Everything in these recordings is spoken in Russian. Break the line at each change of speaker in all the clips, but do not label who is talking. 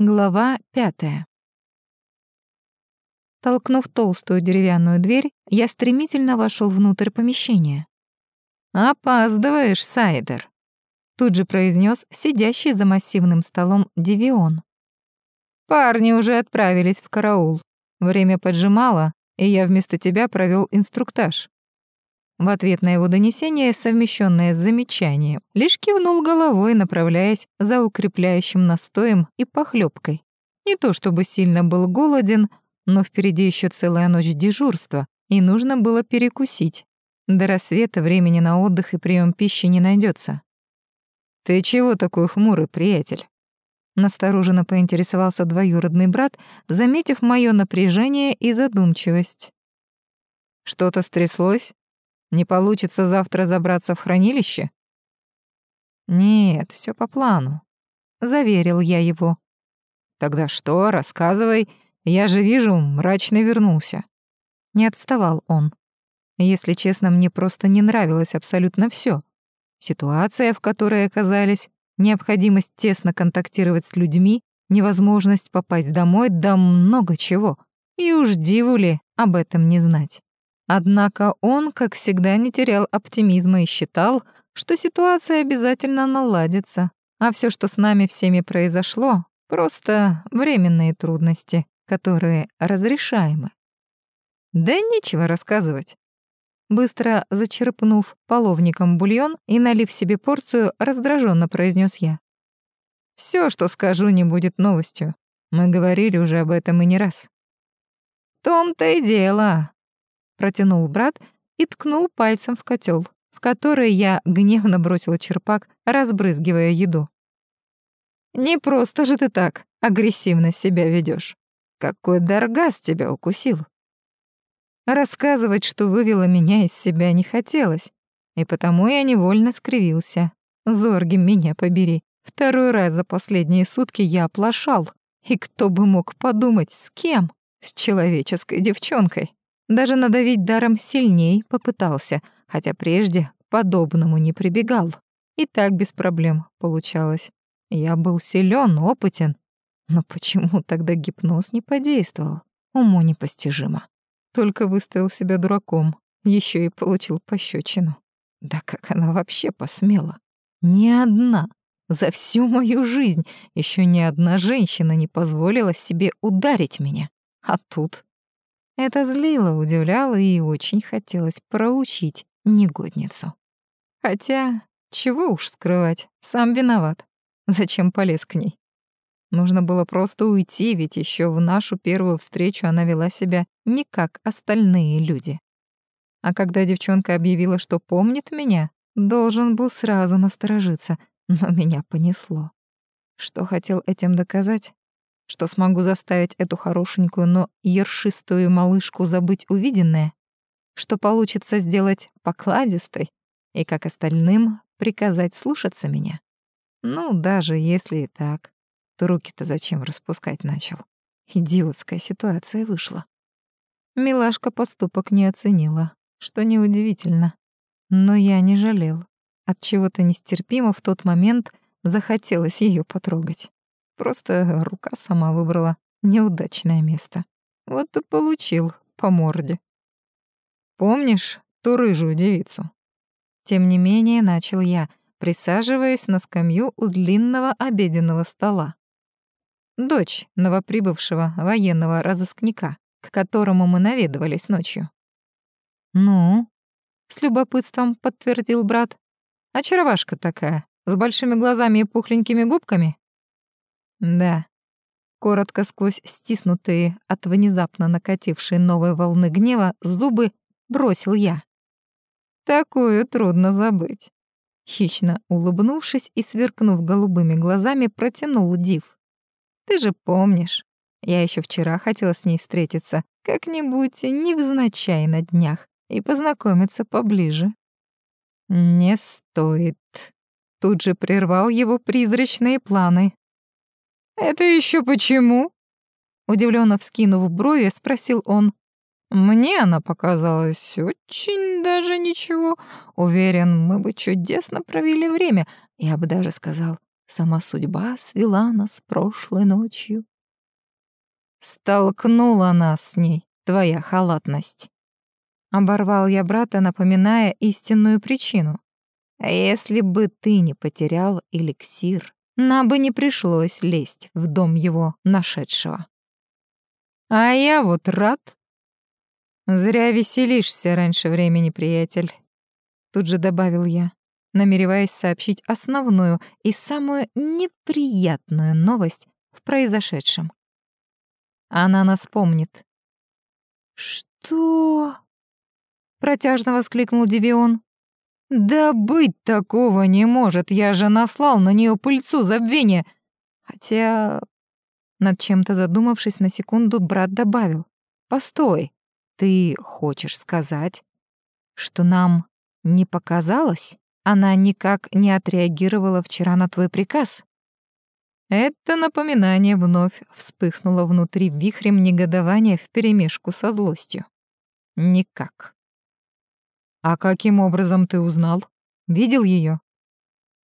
Глава пятая. Толкнув толстую деревянную дверь, я стремительно вошел внутрь помещения. «Опаздываешь, Сайдер», — тут же произнес сидящий за массивным столом Девион. «Парни уже отправились в караул. Время поджимало, и я вместо тебя провел инструктаж». В ответ на его донесение, совмещенное с замечанием, лишь кивнул головой, направляясь за укрепляющим настоем и похлебкой. Не то чтобы сильно был голоден, но впереди еще целая ночь дежурства, и нужно было перекусить. До рассвета времени на отдых и прием пищи не найдется. «Ты чего такой хмурый, приятель?» Настороженно поинтересовался двоюродный брат, заметив мое напряжение и задумчивость. «Что-то стряслось?» Не получится завтра забраться в хранилище? Нет, все по плану. Заверил я его. Тогда что, рассказывай. Я же вижу, мрачно вернулся. Не отставал он. Если честно, мне просто не нравилось абсолютно все. Ситуация, в которой оказались, необходимость тесно контактировать с людьми, невозможность попасть домой, да много чего. И уж диву ли об этом не знать. Однако он, как всегда, не терял оптимизма и считал, что ситуация обязательно наладится, а все, что с нами всеми произошло, просто временные трудности, которые разрешаемы. Да нечего рассказывать. Быстро зачерпнув половником бульон и налив себе порцию, раздраженно произнес я. Все, что скажу, не будет новостью. Мы говорили уже об этом и не раз. В том-то и дело, протянул брат и ткнул пальцем в котел, в который я гневно бросила черпак, разбрызгивая еду. «Не просто же ты так агрессивно себя ведешь. Какой даргаз тебя укусил!» Рассказывать, что вывело меня из себя, не хотелось, и потому я невольно скривился. Зорги, меня побери. Второй раз за последние сутки я оплошал. И кто бы мог подумать, с кем? С человеческой девчонкой. Даже надавить даром сильней попытался, хотя прежде к подобному не прибегал. И так без проблем получалось. Я был силен, опытен. Но почему тогда гипноз не подействовал? Уму непостижимо. Только выставил себя дураком, еще и получил пощечину. Да как она вообще посмела? Ни одна. За всю мою жизнь еще ни одна женщина не позволила себе ударить меня. А тут это злило, удивляло и очень хотелось проучить негодницу. Хотя, чего уж скрывать, сам виноват. Зачем полез к ней? Нужно было просто уйти, ведь еще в нашу первую встречу она вела себя не как остальные люди. А когда девчонка объявила, что помнит меня, должен был сразу насторожиться, но меня понесло. Что хотел этим доказать? Что смогу заставить эту хорошенькую, но ершистую малышку забыть увиденное, что получится сделать покладистой и, как остальным, приказать слушаться меня. Ну, даже если и так, то руки-то зачем распускать начал? Идиотская ситуация вышла. Милашка поступок не оценила, что неудивительно. Но я не жалел. От чего-то нестерпимо в тот момент захотелось ее потрогать. Просто рука сама выбрала неудачное место. Вот и получил по морде. Помнишь ту рыжую девицу? Тем не менее, начал я, присаживаясь на скамью у длинного обеденного стола. Дочь новоприбывшего военного разыскника, к которому мы наведывались ночью. «Ну?» — с любопытством подтвердил брат. «Очаровашка такая, с большими глазами и пухленькими губками?» Да. Коротко сквозь стиснутые от внезапно накатившей новой волны гнева зубы бросил я. Такую трудно забыть. Хищно улыбнувшись и сверкнув голубыми глазами, протянул Див. «Ты же помнишь, я еще вчера хотела с ней встретиться, как-нибудь невзначай на днях, и познакомиться поближе». «Не стоит», — тут же прервал его призрачные планы. «Это еще почему?» Удивленно вскинув брови, спросил он. «Мне она показалась очень даже ничего. Уверен, мы бы чудесно провели время. Я бы даже сказал, Сама судьба свела нас прошлой ночью. Столкнула нас с ней твоя халатность. Оборвал я брата, напоминая истинную причину. А если бы ты не потерял эликсир, нам бы не пришлось лезть в дом его нашедшего. А я вот рад. Зря веселишься раньше времени, приятель. Тут же добавил я намереваясь сообщить основную и самую неприятную новость в произошедшем. Она нас помнит. «Что?» — протяжно воскликнул Девион. «Да быть такого не может, я же наслал на нее пыльцу забвения. Хотя...» Над чем-то задумавшись на секунду, брат добавил. «Постой, ты хочешь сказать, что нам не показалось?» она никак не отреагировала вчера на твой приказ. Это напоминание вновь вспыхнуло внутри вихрем негодования вперемешку со злостью. Никак. А каким образом ты узнал? Видел ее?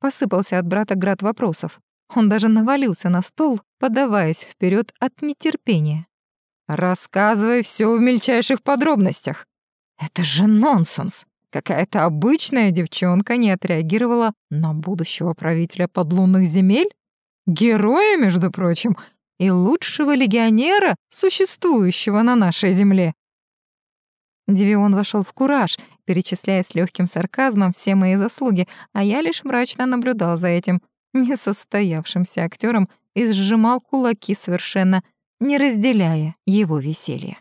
Посыпался от брата град вопросов. Он даже навалился на стол, подаваясь вперед от нетерпения. Рассказывай все в мельчайших подробностях. Это же нонсенс. Какая-то обычная девчонка не отреагировала на будущего правителя подлунных земель? Героя, между прочим, и лучшего легионера, существующего на нашей земле. Девион вошел в кураж, перечисляя с легким сарказмом все мои заслуги, а я лишь мрачно наблюдал за этим несостоявшимся актером и сжимал кулаки совершенно, не разделяя его веселье.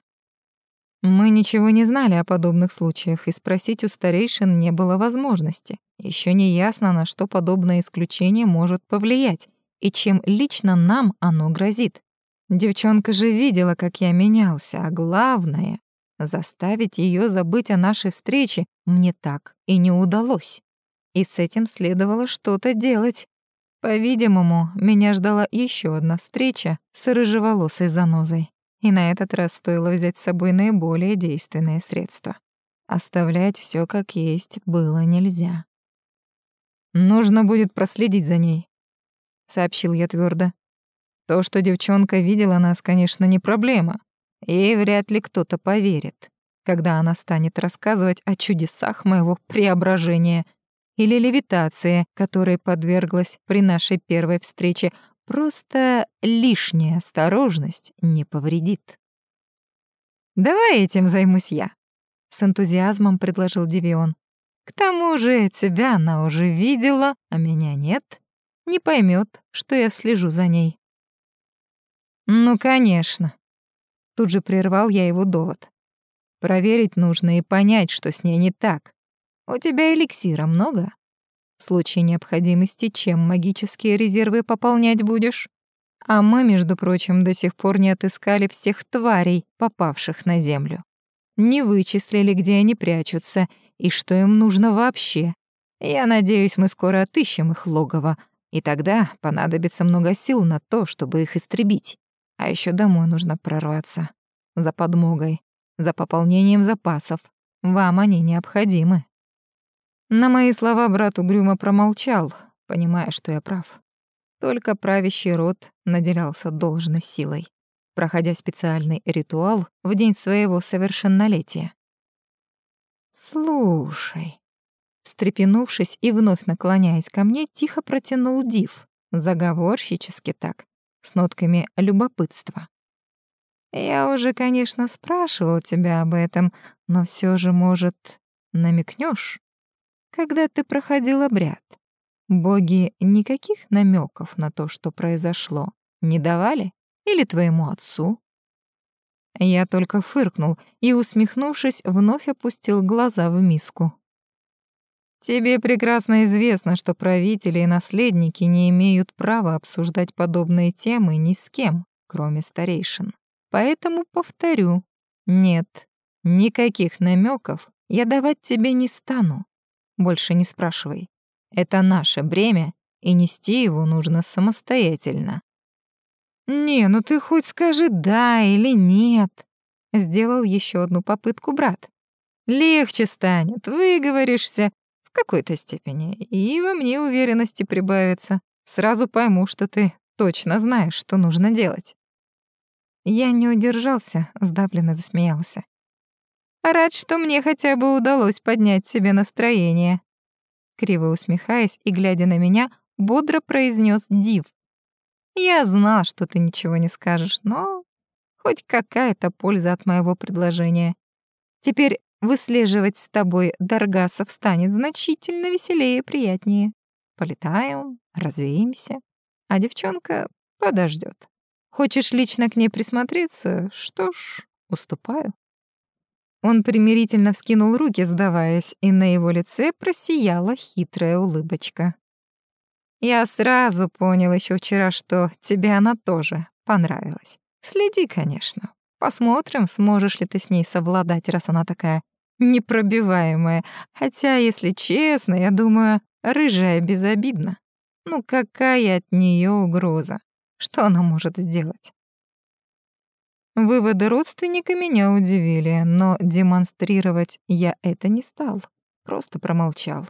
Мы ничего не знали о подобных случаях, и спросить у старейшин не было возможности. Еще не ясно, на что подобное исключение может повлиять, и чем лично нам оно грозит. Девчонка же видела, как я менялся, а главное — заставить ее забыть о нашей встрече мне так и не удалось. И с этим следовало что-то делать. По-видимому, меня ждала еще одна встреча с рыжеволосой занозой. И на этот раз стоило взять с собой наиболее действенное средство. Оставлять все как есть было нельзя. «Нужно будет проследить за ней», — сообщил я твердо. «То, что девчонка видела нас, конечно, не проблема. Ей вряд ли кто-то поверит, когда она станет рассказывать о чудесах моего преображения или левитации, которой подверглась при нашей первой встрече, Просто лишняя осторожность не повредит. «Давай этим займусь я», — с энтузиазмом предложил Девион. «К тому же тебя она уже видела, а меня нет. Не поймет, что я слежу за ней». «Ну, конечно». Тут же прервал я его довод. «Проверить нужно и понять, что с ней не так. У тебя эликсира много?» В случае необходимости чем магические резервы пополнять будешь? А мы, между прочим, до сих пор не отыскали всех тварей, попавших на Землю. Не вычислили, где они прячутся и что им нужно вообще. Я надеюсь, мы скоро отыщем их логово, и тогда понадобится много сил на то, чтобы их истребить. А еще домой нужно прорваться. За подмогой, за пополнением запасов. Вам они необходимы. На мои слова брат угрюмо промолчал, понимая, что я прав. Только правящий род наделялся должной силой, проходя специальный ритуал в день своего совершеннолетия. «Слушай», встрепенувшись и вновь наклоняясь ко мне, тихо протянул Див, заговорщически так, с нотками любопытства. «Я уже, конечно, спрашивал тебя об этом, но все же, может, намекнешь? когда ты проходил обряд. Боги никаких намеков на то, что произошло, не давали? Или твоему отцу? Я только фыркнул и, усмехнувшись, вновь опустил глаза в миску. Тебе прекрасно известно, что правители и наследники не имеют права обсуждать подобные темы ни с кем, кроме старейшин. Поэтому повторю, нет, никаких намеков я давать тебе не стану. Больше не спрашивай. Это наше бремя, и нести его нужно самостоятельно. «Не, ну ты хоть скажи «да» или «нет», — сделал еще одну попытку брат. «Легче станет, выговоришься в какой-то степени, и во мне уверенности прибавится. Сразу пойму, что ты точно знаешь, что нужно делать. Я не удержался, сдавленно засмеялся. Рад, что мне хотя бы удалось поднять себе настроение. Криво усмехаясь и глядя на меня, бодро произнес Див. Я знал, что ты ничего не скажешь, но хоть какая-то польза от моего предложения. Теперь выслеживать с тобой Даргасов станет значительно веселее и приятнее. Полетаем, развеемся, а девчонка подождет. Хочешь лично к ней присмотреться? Что ж, уступаю. Он примирительно вскинул руки, сдаваясь, и на его лице просияла хитрая улыбочка. «Я сразу понял еще вчера, что тебе она тоже понравилась. Следи, конечно. Посмотрим, сможешь ли ты с ней совладать, раз она такая непробиваемая. Хотя, если честно, я думаю, рыжая безобидна. Ну какая от нее угроза? Что она может сделать? Выводы родственника меня удивили, но демонстрировать я это не стал, просто промолчал.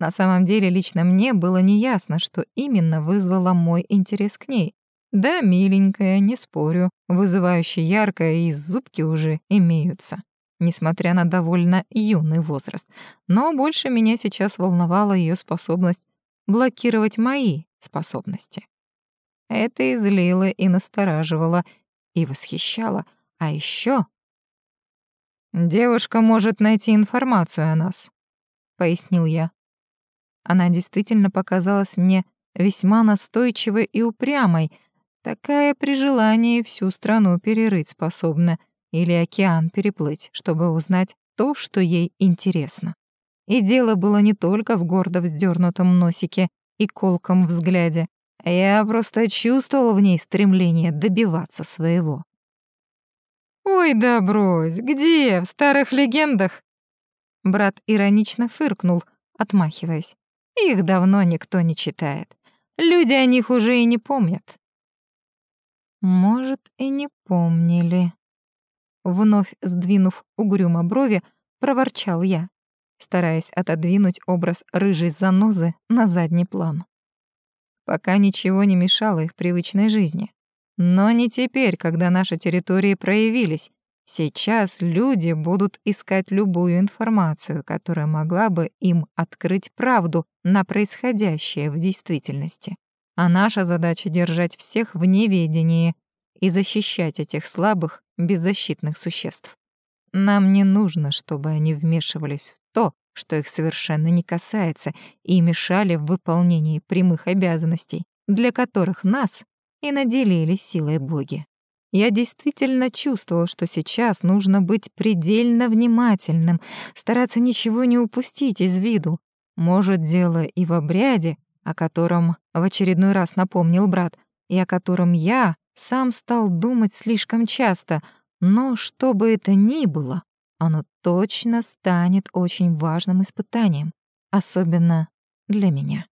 На самом деле лично мне было неясно, что именно вызвало мой интерес к ней. Да, миленькая, не спорю, вызывающе яркая, и зубки уже имеются, несмотря на довольно юный возраст. Но больше меня сейчас волновала ее способность блокировать мои способности. Это и злило, и настораживало, и восхищала. А еще «Девушка может найти информацию о нас», — пояснил я. Она действительно показалась мне весьма настойчивой и упрямой, такая при желании всю страну перерыть способна или океан переплыть, чтобы узнать то, что ей интересно. И дело было не только в гордо вздернутом носике и колком взгляде. Я просто чувствовал в ней стремление добиваться своего. «Ой, да брось, где? В старых легендах?» Брат иронично фыркнул, отмахиваясь. «Их давно никто не читает. Люди о них уже и не помнят». «Может, и не помнили». Вновь сдвинув угрюмо брови, проворчал я, стараясь отодвинуть образ рыжей занозы на задний план пока ничего не мешало их привычной жизни. Но не теперь, когда наши территории проявились. Сейчас люди будут искать любую информацию, которая могла бы им открыть правду на происходящее в действительности. А наша задача — держать всех в неведении и защищать этих слабых, беззащитных существ. Нам не нужно, чтобы они вмешивались в то, что их совершенно не касается, и мешали в выполнении прямых обязанностей, для которых нас и наделили силой боги. Я действительно чувствовал, что сейчас нужно быть предельно внимательным, стараться ничего не упустить из виду. Может, дело и в обряде, о котором в очередной раз напомнил брат, и о котором я сам стал думать слишком часто, но что бы это ни было, оно точно станет очень важным испытанием, особенно для меня.